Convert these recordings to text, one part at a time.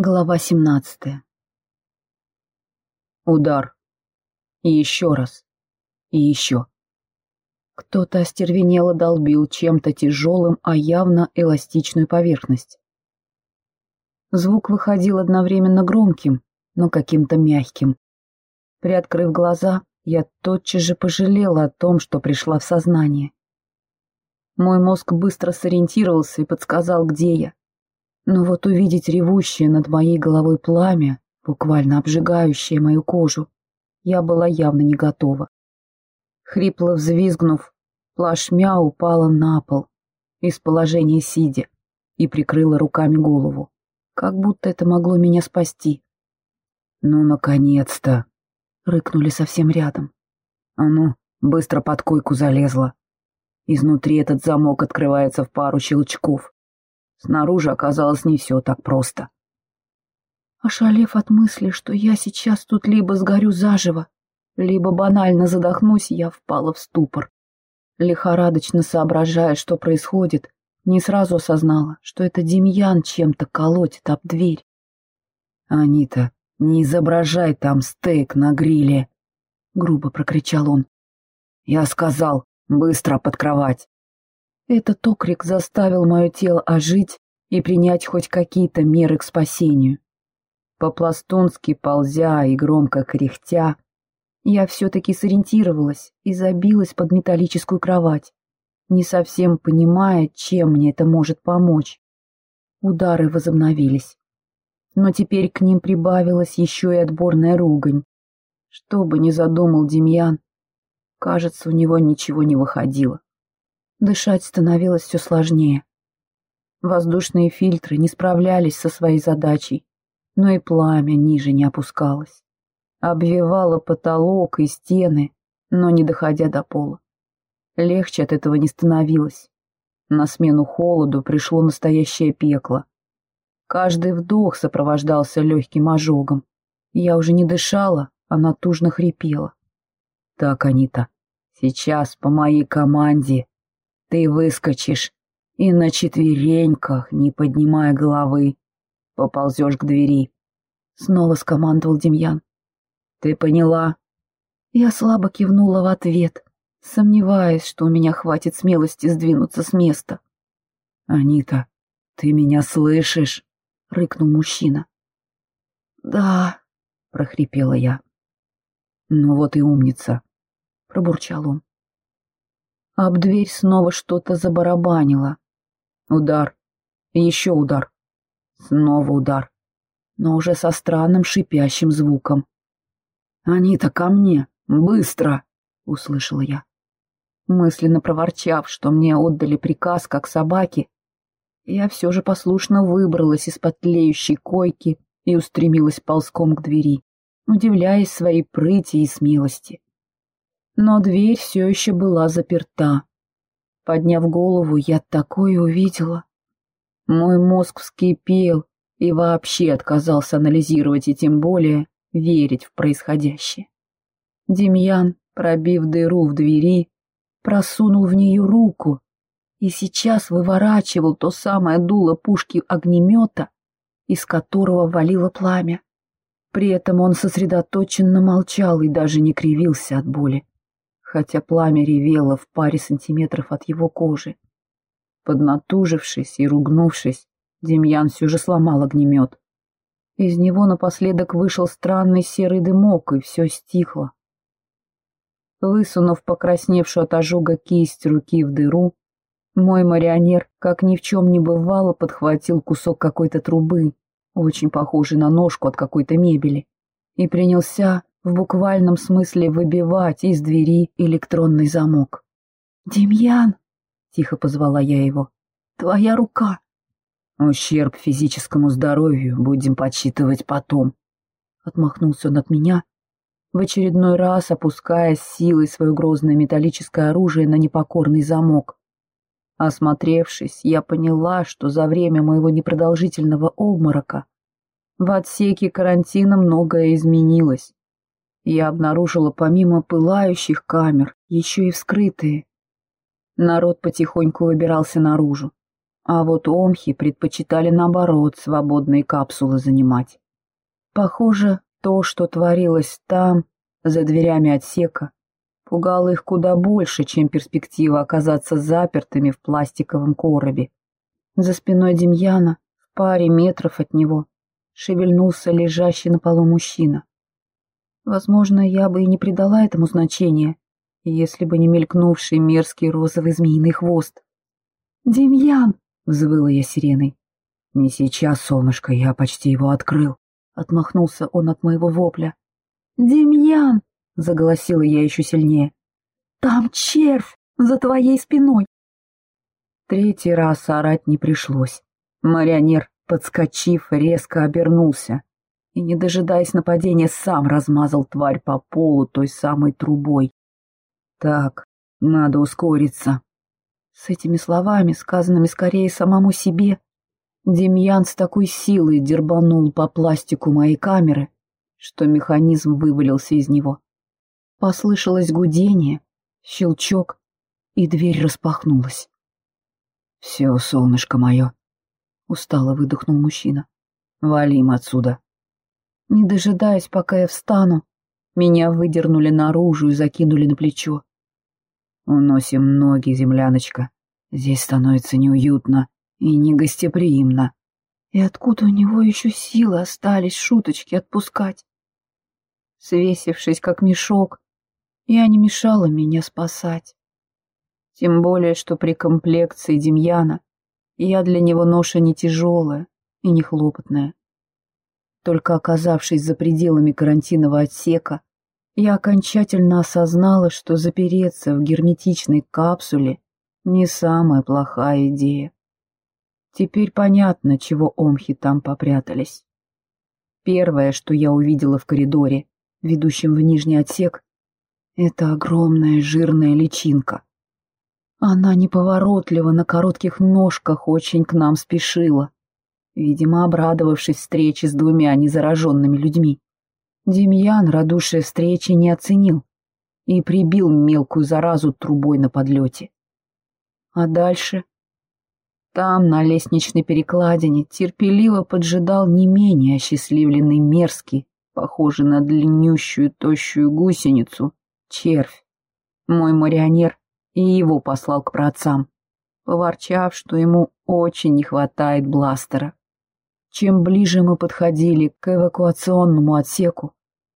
Глава семнадцатая. Удар. И еще раз. И еще. Кто-то остервенело долбил чем-то тяжелым, а явно эластичную поверхность. Звук выходил одновременно громким, но каким-то мягким. Приоткрыв глаза, я тотчас же пожалела о том, что пришла в сознание. Мой мозг быстро сориентировался и подсказал, где я. Но вот увидеть ревущее над моей головой пламя, буквально обжигающее мою кожу, я была явно не готова. Хрипло взвизгнув, плашмя упала на пол, из положения сидя, и прикрыла руками голову, как будто это могло меня спасти. «Ну, наконец-то!» — рыкнули совсем рядом. «А ну, быстро под койку залезла!» Изнутри этот замок открывается в пару щелчков. Снаружи оказалось не все так просто. Ошалев от мысли, что я сейчас тут либо сгорю заживо, либо банально задохнусь, я впала в ступор. Лихорадочно соображая, что происходит, не сразу осознала, что это Демьян чем-то колотит об дверь. «Анита, не изображай там стейк на гриле!» — грубо прокричал он. «Я сказал, быстро под кровать!» Этот окрик заставил мое тело ожить и принять хоть какие-то меры к спасению. По-пластунски ползя и громко кряхтя, я все-таки сориентировалась и забилась под металлическую кровать, не совсем понимая, чем мне это может помочь. Удары возобновились. Но теперь к ним прибавилась еще и отборная ругань. Что бы ни задумал Демьян, кажется, у него ничего не выходило. Дышать становилось все сложнее. Воздушные фильтры не справлялись со своей задачей, но и пламя ниже не опускалось. Обвивало потолок и стены, но не доходя до пола. Легче от этого не становилось. На смену холоду пришло настоящее пекло. Каждый вдох сопровождался легким ожогом. Я уже не дышала, а натужно хрипела. «Так, Анита, сейчас по моей команде ты выскочишь и на четвереньках, не поднимая головы, поползешь к двери. Снова скомандовал Демьян. Ты поняла? Я слабо кивнула в ответ, сомневаясь, что у меня хватит смелости сдвинуться с места. «Анита, ты меня слышишь?» — рыкнул мужчина. «Да», — прохрипела я. «Ну вот и умница», — пробурчал он. Об дверь снова что-то забарабанило. Удар. еще удар. Снова удар. Но уже со странным шипящим звуком. «Анита, ко мне! Быстро!» — услышала я. Мысленно проворчав, что мне отдали приказ, как собаке, я все же послушно выбралась из-под тлеющей койки и устремилась ползком к двери, удивляясь своей прыти и смелости но дверь все еще была заперта. Подняв голову, я такое увидела. Мой мозг вскипел и вообще отказался анализировать и тем более верить в происходящее. Демьян, пробив дыру в двери, просунул в нее руку и сейчас выворачивал то самое дуло пушки огнемета, из которого валило пламя. При этом он сосредоточенно молчал и даже не кривился от боли хотя пламя ревело в паре сантиметров от его кожи. Поднатужившись и ругнувшись, Демьян все же сломал огнемет. Из него напоследок вышел странный серый дымок, и все стихло. Высунув покрасневшую от ожога кисть руки в дыру, мой марионер, как ни в чем не бывало, подхватил кусок какой-то трубы, очень похожий на ножку от какой-то мебели, и принялся в буквальном смысле выбивать из двери электронный замок. «Демьян!» — тихо позвала я его. «Твоя рука!» «Ущерб физическому здоровью будем подсчитывать потом», — отмахнулся он от меня, в очередной раз опуская силой свое грозное металлическое оружие на непокорный замок. Осмотревшись, я поняла, что за время моего непродолжительного обморока в отсеке карантина многое изменилось я обнаружила помимо пылающих камер еще и вскрытые. Народ потихоньку выбирался наружу. А вот омхи предпочитали, наоборот, свободные капсулы занимать. Похоже, то, что творилось там, за дверями отсека, пугало их куда больше, чем перспектива оказаться запертыми в пластиковом коробе. За спиной Демьяна, в паре метров от него, шевельнулся лежащий на полу мужчина. Возможно, я бы и не придала этому значения, если бы не мелькнувший мерзкий розовый змеиный хвост. «Демьян!» — взвыла я сиреной. «Не сейчас, солнышко, я почти его открыл», — отмахнулся он от моего вопля. «Демьян!» — заголосила я еще сильнее. «Там червь за твоей спиной!» Третий раз орать не пришлось. Марионер, подскочив, резко обернулся и, не дожидаясь нападения, сам размазал тварь по полу той самой трубой. Так, надо ускориться. С этими словами, сказанными скорее самому себе, Демьян с такой силой дербанул по пластику моей камеры, что механизм вывалился из него. Послышалось гудение, щелчок, и дверь распахнулась. — Все, солнышко мое, — устало выдохнул мужчина. — Валим отсюда. Не дожидаясь, пока я встану, меня выдернули наружу и закинули на плечо. Уносим ноги, земляночка. Здесь становится неуютно и негостеприимно. И откуда у него еще силы остались шуточки отпускать? Свесившись, как мешок, я не мешала меня спасать. Тем более, что при комплекции Демьяна я для него ноша не тяжелая и не хлопотная. Только оказавшись за пределами карантинного отсека, я окончательно осознала, что запереться в герметичной капсуле не самая плохая идея. Теперь понятно, чего омхи там попрятались. Первое, что я увидела в коридоре, ведущем в нижний отсек, это огромная жирная личинка. Она неповоротливо на коротких ножках очень к нам спешила, видимо, обрадовавшись встрече с двумя незараженными людьми. Демьян радушие встречи не оценил и прибил мелкую заразу трубой на подлете. А дальше? Там, на лестничной перекладине, терпеливо поджидал не менее осчастливленный мерзкий, похожий на длиннющую тощую гусеницу, червь. Мой марионер и его послал к праотцам, поворчав, что ему очень не хватает бластера. Чем ближе мы подходили к эвакуационному отсеку,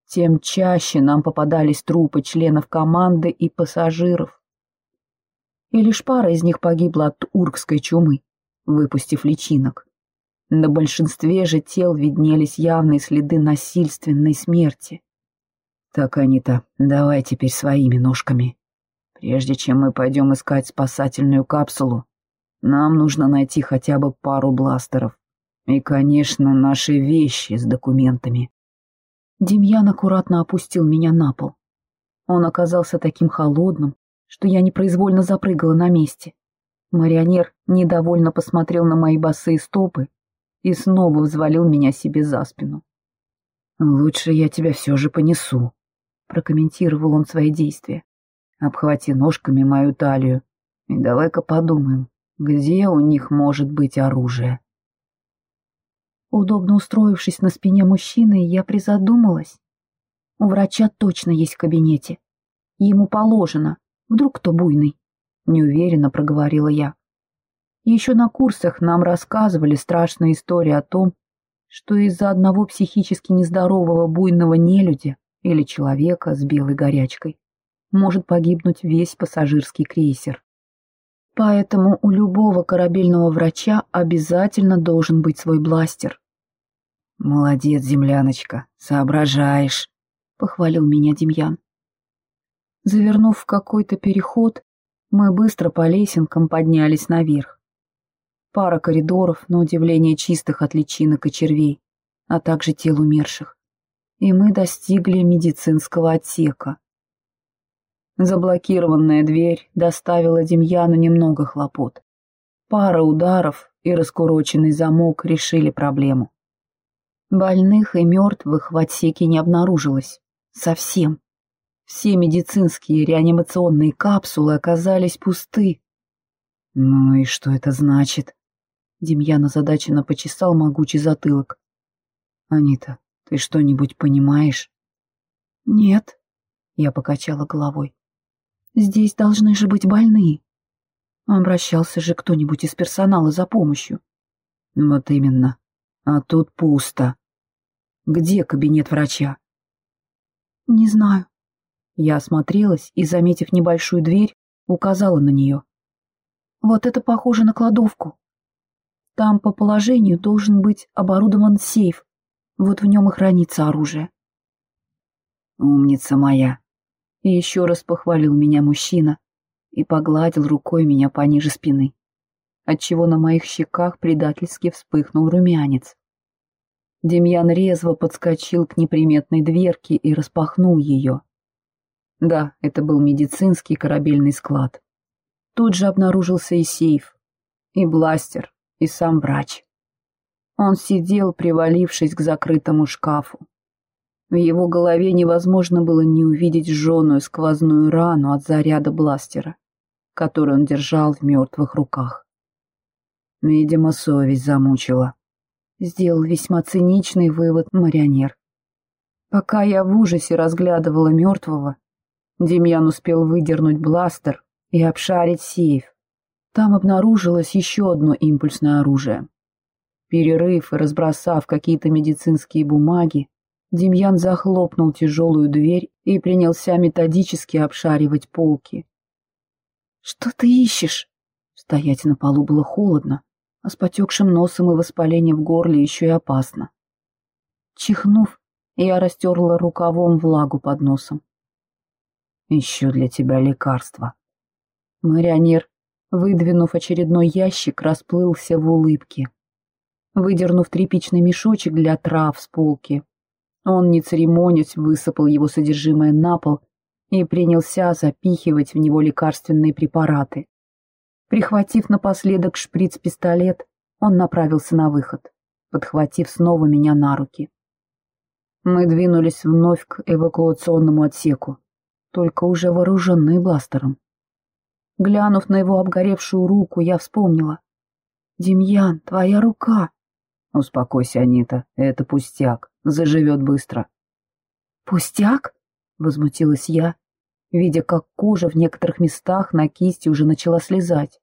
тем чаще нам попадались трупы членов команды и пассажиров. И лишь пара из них погибла от уркской чумы, выпустив личинок. На большинстве же тел виднелись явные следы насильственной смерти. Так, Анита, давай теперь своими ножками. Прежде чем мы пойдем искать спасательную капсулу, нам нужно найти хотя бы пару бластеров. И, конечно, наши вещи с документами. Демьян аккуратно опустил меня на пол. Он оказался таким холодным, что я непроизвольно запрыгала на месте. Марионер недовольно посмотрел на мои босые стопы и снова взвалил меня себе за спину. «Лучше я тебя все же понесу», — прокомментировал он свои действия. «Обхвати ножками мою талию и давай-ка подумаем, где у них может быть оружие». Удобно устроившись на спине мужчины, я призадумалась. У врача точно есть в кабинете. Ему положено. Вдруг кто буйный? Неуверенно проговорила я. Еще на курсах нам рассказывали страшную историю о том, что из-за одного психически нездорового буйного нелюдя или человека с белой горячкой может погибнуть весь пассажирский крейсер. Поэтому у любого корабельного врача обязательно должен быть свой бластер. «Молодец, земляночка, соображаешь», — похвалил меня Демьян. Завернув в какой-то переход, мы быстро по лесенкам поднялись наверх. Пара коридоров, на удивление чистых от личинок и червей, а также тел умерших. И мы достигли медицинского отсека. Заблокированная дверь доставила Демьяну немного хлопот. Пара ударов и раскуроченный замок решили проблему. Больных и мертвых в отсеке не обнаружилось. Совсем. Все медицинские реанимационные капсулы оказались пусты. «Ну и что это значит?» Демьян озадаченно почесал могучий затылок. «Анита, ты что-нибудь понимаешь?» «Нет», — я покачала головой. «Здесь должны же быть больные. Обращался же кто-нибудь из персонала за помощью». «Вот именно. А тут пусто. Где кабинет врача?» «Не знаю». Я осмотрелась и, заметив небольшую дверь, указала на нее. «Вот это похоже на кладовку. Там по положению должен быть оборудован сейф. Вот в нем и хранится оружие». «Умница моя!» И еще раз похвалил меня мужчина и погладил рукой меня пониже спины, отчего на моих щеках предательски вспыхнул румянец. Демьян резво подскочил к неприметной дверке и распахнул ее. Да, это был медицинский корабельный склад. Тут же обнаружился и сейф, и бластер, и сам врач. Он сидел, привалившись к закрытому шкафу. В его голове невозможно было не увидеть жженую сквозную рану от заряда бластера, который он держал в мертвых руках. Видимо, совесть замучила сделал весьма циничный вывод марионер. Пока я в ужасе разглядывала мертвого, Демьян успел выдернуть бластер и обшарить сейф. Там обнаружилось еще одно импульсное оружие. Перерыв и разбросав какие-то медицинские бумаги, Демьян захлопнул тяжелую дверь и принялся методически обшаривать полки. «Что ты ищешь?» Стоять на полу было холодно, а с потекшим носом и воспалением в горле еще и опасно. Чихнув, я растерла рукавом влагу под носом. «Ищу для тебя лекарство». Марионер, выдвинув очередной ящик, расплылся в улыбке. Выдернув тряпичный мешочек для трав с полки, он, не церемонясь, высыпал его содержимое на пол и принялся запихивать в него лекарственные препараты. Прихватив напоследок шприц-пистолет, он направился на выход, подхватив снова меня на руки. Мы двинулись вновь к эвакуационному отсеку, только уже вооруженные бластером. Глянув на его обгоревшую руку, я вспомнила. «Демьян, твоя рука!» «Успокойся, Анита, это пустяк, заживет быстро». «Пустяк?» — возмутилась я, видя, как кожа в некоторых местах на кисти уже начала слезать.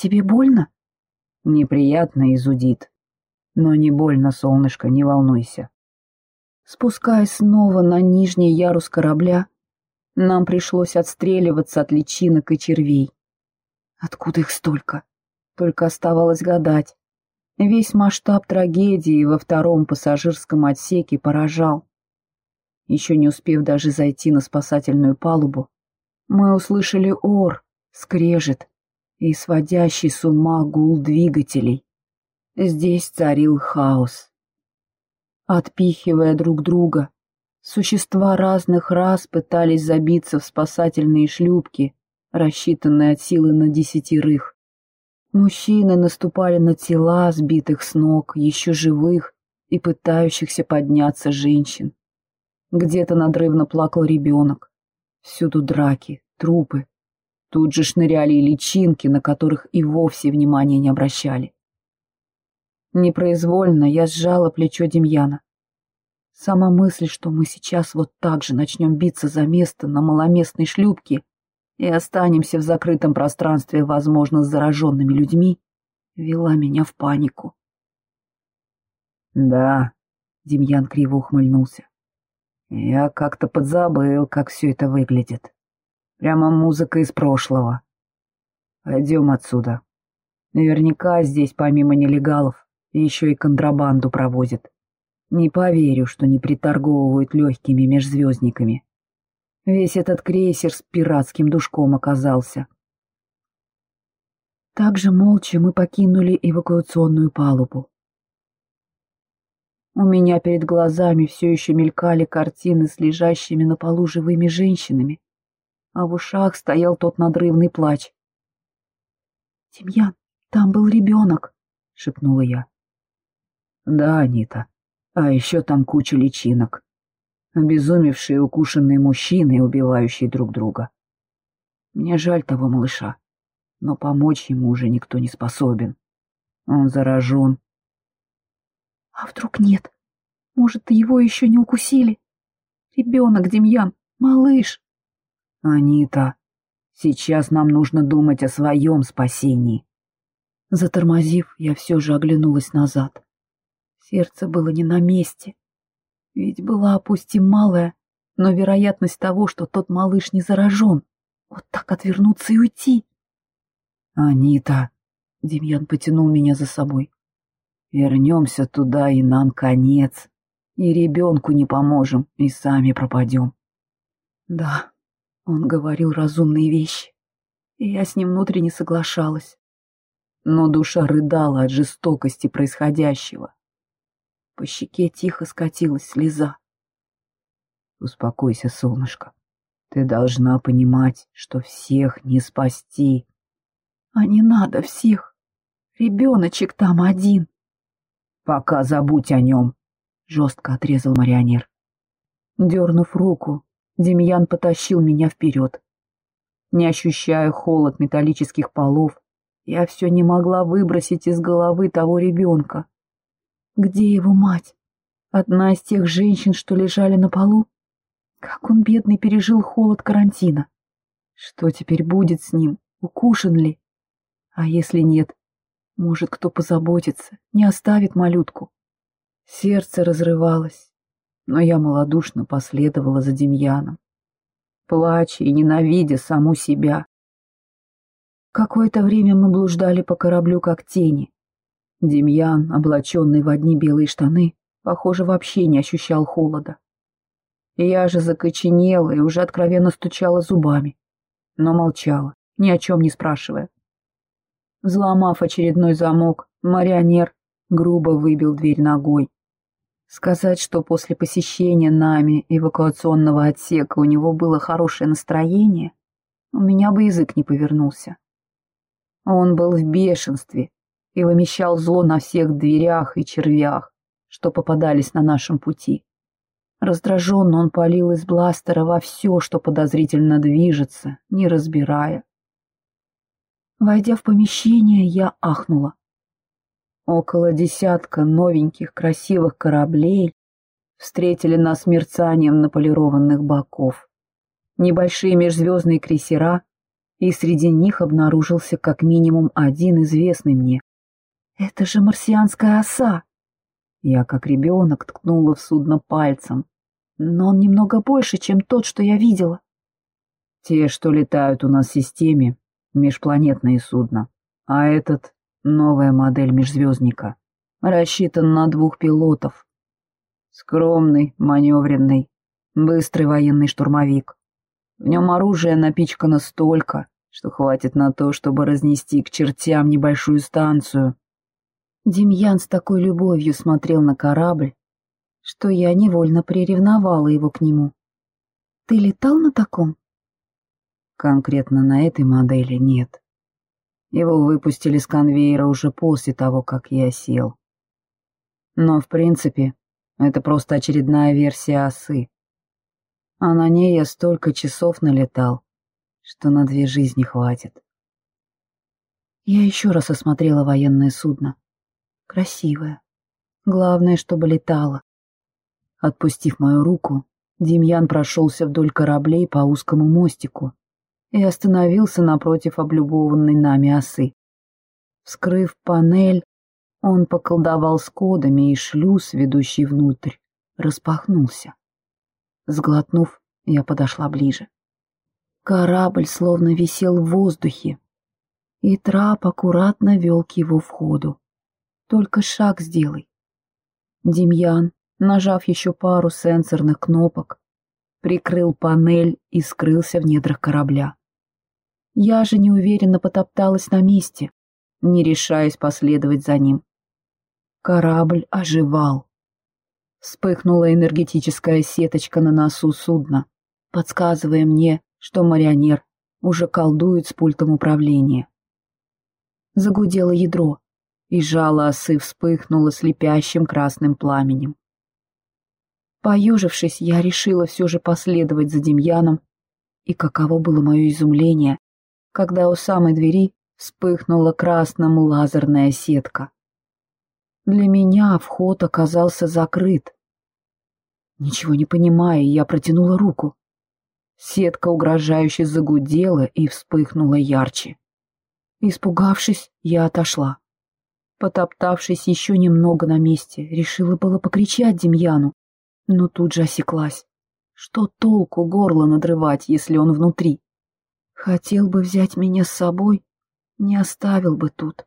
Тебе больно? Неприятно и зудит. Но не больно, солнышко, не волнуйся. Спускаясь снова на нижний ярус корабля, нам пришлось отстреливаться от личинок и червей. Откуда их столько? Только оставалось гадать. Весь масштаб трагедии во втором пассажирском отсеке поражал. Еще не успев даже зайти на спасательную палубу, мы услышали ор, скрежет, и сводящий с ума гул двигателей. Здесь царил хаос. Отпихивая друг друга, существа разных рас пытались забиться в спасательные шлюпки, рассчитанные от силы на десятерых. Мужчины наступали на тела, сбитых с ног, еще живых и пытающихся подняться женщин. Где-то надрывно плакал ребенок. Всюду драки, трупы, Тут же шныряли и личинки, на которых и вовсе внимания не обращали. Непроизвольно я сжала плечо Демьяна. Сама мысль, что мы сейчас вот так же начнем биться за место на маломестной шлюпке и останемся в закрытом пространстве, возможно, с зараженными людьми, вела меня в панику. «Да», — Демьян криво ухмыльнулся, — «я как-то подзабыл, как все это выглядит». Прямо музыка из прошлого. Пойдем отсюда. Наверняка здесь помимо нелегалов еще и контрабанду провозят. Не поверю, что не приторговывают легкими межзвездниками. Весь этот крейсер с пиратским душком оказался. Также молча мы покинули эвакуационную палубу. У меня перед глазами все еще мелькали картины с лежащими на полу живыми женщинами, а в ушах стоял тот надрывный плач. «Демьян, там был ребенок», — шепнула я. «Да, Анита, а еще там куча личинок. Обезумевшие укушенные мужчины, убивающие друг друга. Мне жаль того малыша, но помочь ему уже никто не способен. Он заражен. А вдруг нет? Может, его еще не укусили? Ребенок, Демьян, малыш. Анита, сейчас нам нужно думать о своем спасении. Затормозив, я все же оглянулась назад. Сердце было не на месте. Ведь была пусть и малая, но вероятность того, что тот малыш не заражен, вот так отвернуться и уйти. «Анита!» — Демьян потянул меня за собой. «Вернемся туда, и нам конец. И ребенку не поможем, и сами пропадем». Да, он говорил разумные вещи, и я с ним внутренне соглашалась. Но душа рыдала от жестокости происходящего. По щеке тихо скатилась слеза. Успокойся, солнышко. Ты должна понимать, что всех не спасти. А не надо всех. Ребеночек там один. Пока забудь о нем, — жестко отрезал марионер. Дернув руку, Демьян потащил меня вперед. Не ощущая холод металлических полов, я все не могла выбросить из головы того ребенка. Где его мать? Одна из тех женщин, что лежали на полу? Как он, бедный, пережил холод карантина? Что теперь будет с ним? Укушен ли? А если нет, может, кто позаботится, не оставит малютку? Сердце разрывалось, но я малодушно последовала за Демьяном, плача и ненавидя саму себя. Какое-то время мы блуждали по кораблю как тени. Демьян, облаченный в одни белые штаны, похоже, вообще не ощущал холода. Я же закоченела и уже откровенно стучала зубами, но молчала, ни о чем не спрашивая. Взломав очередной замок, марионер грубо выбил дверь ногой. Сказать, что после посещения нами эвакуационного отсека у него было хорошее настроение, у меня бы язык не повернулся. Он был в бешенстве и вымещал зло на всех дверях и червях, что попадались на нашем пути. Раздраженно он палил из бластера во все, что подозрительно движется, не разбирая. Войдя в помещение, я ахнула. Около десятка новеньких красивых кораблей встретили нас мерцанием наполированных боков. Небольшие межзвездные крейсера, и среди них обнаружился как минимум один известный мне. «Это же марсианская оса!» Я, как ребенок, ткнула в судно пальцем, но он немного больше, чем тот, что я видела. Те, что летают у нас в системе, межпланетные судна, а этот — новая модель межзвездника, рассчитан на двух пилотов. Скромный, маневренный, быстрый военный штурмовик. В нем оружие напичкано столько, что хватит на то, чтобы разнести к чертям небольшую станцию. Демьян с такой любовью смотрел на корабль, что я невольно приревновала его к нему. «Ты летал на таком?» Конкретно на этой модели нет. Его выпустили с конвейера уже после того, как я сел. Но, в принципе, это просто очередная версия осы. А на ней я столько часов налетал, что на две жизни хватит. Я еще раз осмотрела военное судно. Красивое. Главное, чтобы летало. Отпустив мою руку, Демьян прошелся вдоль кораблей по узкому мостику и остановился напротив облюбованной нами осы. Вскрыв панель, он поколдовал с кодами, и шлюз, ведущий внутрь, распахнулся. Сглотнув, я подошла ближе. Корабль словно висел в воздухе, и трап аккуратно вел к его входу. Только шаг сделай. Демьян нажав еще пару сенсорных кнопок, прикрыл панель и скрылся в недрах корабля. Я же неуверенно потопталась на месте, не решаясь последовать за ним. Корабль оживал. Вспыхнула энергетическая сеточка на носу судна, подсказывая мне, что марионер уже колдует с пультом управления. Загудело ядро, и жало осы вспыхнуло слепящим красным пламенем. Поежившись, я решила все же последовать за Демьяном, и каково было мое изумление, когда у самой двери вспыхнула красным лазерная сетка, Для меня вход оказался закрыт. Ничего не понимая, я протянула руку. Сетка угрожающе загудела и вспыхнула ярче. Испугавшись, я отошла. Потоптавшись еще немного на месте, решила было покричать Демьяну, но тут же осеклась. Что толку горло надрывать, если он внутри? Хотел бы взять меня с собой, не оставил бы тут.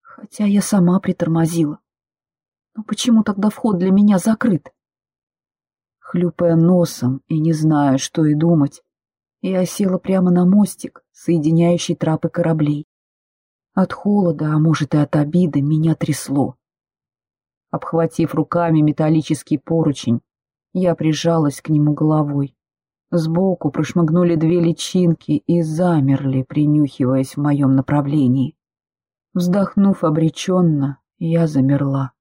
Хотя я сама притормозила. Но почему тогда вход для меня закрыт? Хлюпая носом и не зная, что и думать, я села прямо на мостик, соединяющий трапы кораблей. От холода, а может и от обиды, меня трясло. Обхватив руками металлический поручень, я прижалась к нему головой. Сбоку прошмыгнули две личинки и замерли, принюхиваясь в моем направлении. Вздохнув обреченно, я замерла.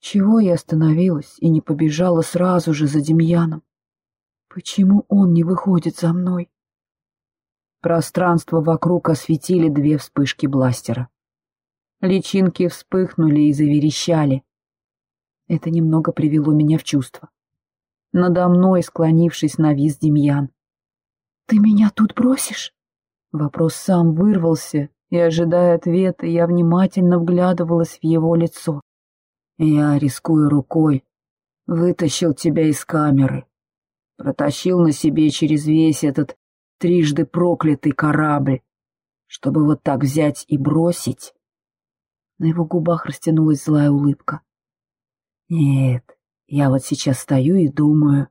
Чего я остановилась и не побежала сразу же за Демьяном? Почему он не выходит за мной? Пространство вокруг осветили две вспышки бластера. Личинки вспыхнули и заверещали. Это немного привело меня в чувство. Надо мной, склонившись, навис Демьян. «Ты меня тут бросишь?» Вопрос сам вырвался, и, ожидая ответа, я внимательно вглядывалась в его лицо. Я, рискуя рукой, вытащил тебя из камеры, протащил на себе через весь этот трижды проклятый корабль, чтобы вот так взять и бросить. На его губах растянулась злая улыбка. Нет, я вот сейчас стою и думаю,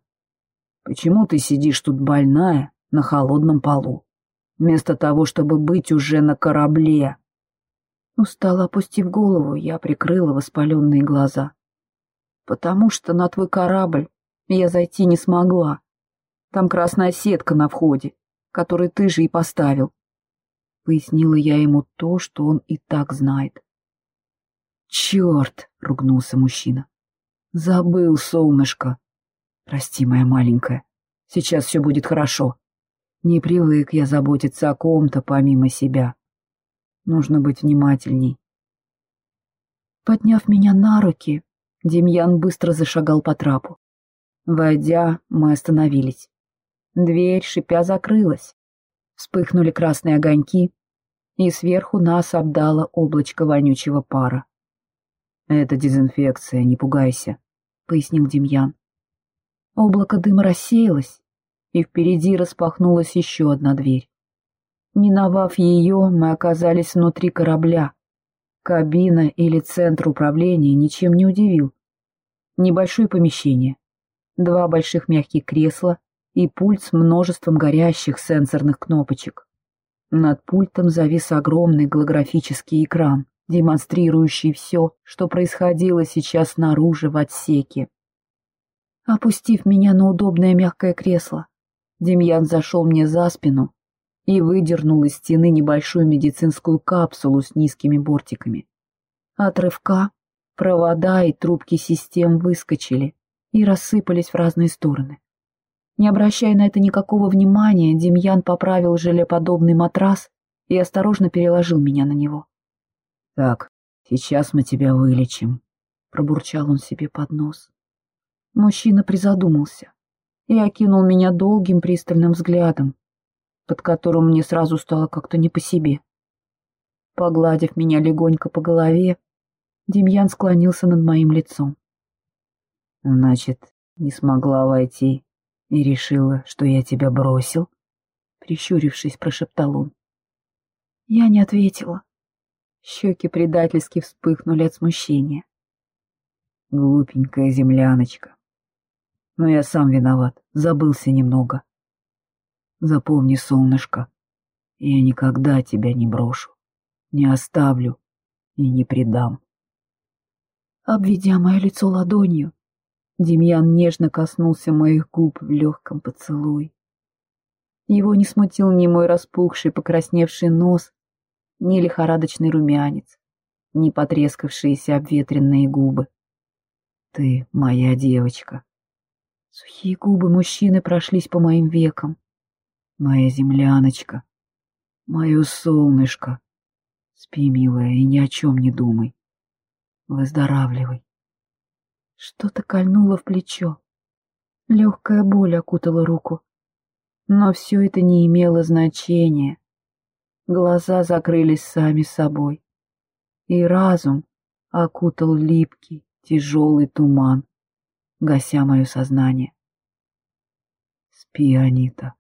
почему ты сидишь тут больная на холодном полу, вместо того, чтобы быть уже на корабле? Устало опустив голову, я прикрыла воспаленные глаза. «Потому что на твой корабль я зайти не смогла. Там красная сетка на входе, которую ты же и поставил». Пояснила я ему то, что он и так знает. «Черт!» — ругнулся мужчина. «Забыл, солнышко. Прости, моя маленькая. Сейчас все будет хорошо. Не привык я заботиться о ком-то помимо себя. Нужно быть внимательней. Подняв меня на руки, Демьян быстро зашагал по трапу. Войдя, мы остановились. Дверь, шипя, закрылась. Вспыхнули красные огоньки, и сверху нас обдало облачко вонючего пара. «Это дезинфекция, не пугайся», — пояснил Демьян. Облако дыма рассеялось, и впереди распахнулась еще одна дверь. Миновав ее, мы оказались внутри корабля. Кабина или центр управления ничем не удивил. Небольшое помещение, два больших мягких кресла и пульт с множеством горящих сенсорных кнопочек. Над пультом завис огромный голографический экран, демонстрирующий все, что происходило сейчас снаружи в отсеке. Опустив меня на удобное мягкое кресло, Демьян зашел мне за спину и выдернул из стены небольшую медицинскую капсулу с низкими бортиками. От рывка провода и трубки систем выскочили и рассыпались в разные стороны. Не обращая на это никакого внимания, Демьян поправил желеподобный матрас и осторожно переложил меня на него. «Так, сейчас мы тебя вылечим», — пробурчал он себе под нос. Мужчина призадумался и окинул меня долгим пристальным взглядом, под которым мне сразу стало как-то не по себе. Погладив меня легонько по голове, Демьян склонился над моим лицом. «Значит, не смогла войти и решила, что я тебя бросил?» Прищурившись, прошептал он. Я не ответила. Щеки предательски вспыхнули от смущения. Глупенькая земляночка. Но я сам виноват, забылся немного. Запомни, солнышко, я никогда тебя не брошу, не оставлю и не предам. Обведя мое лицо ладонью, Демьян нежно коснулся моих губ в легком поцелуй. Его не смутил ни мой распухший, покрасневший нос, ни лихорадочный румянец, ни потрескавшиеся обветренные губы. Ты моя девочка. Сухие губы мужчины прошлись по моим векам, Моя земляночка, мое солнышко. Спи, милая, и ни о чем не думай. Выздоравливай. Что-то кольнуло в плечо. Легкая боль окутала руку. Но все это не имело значения. Глаза закрылись сами собой. И разум окутал липкий, тяжелый туман, гася мое сознание. Спи, Анита.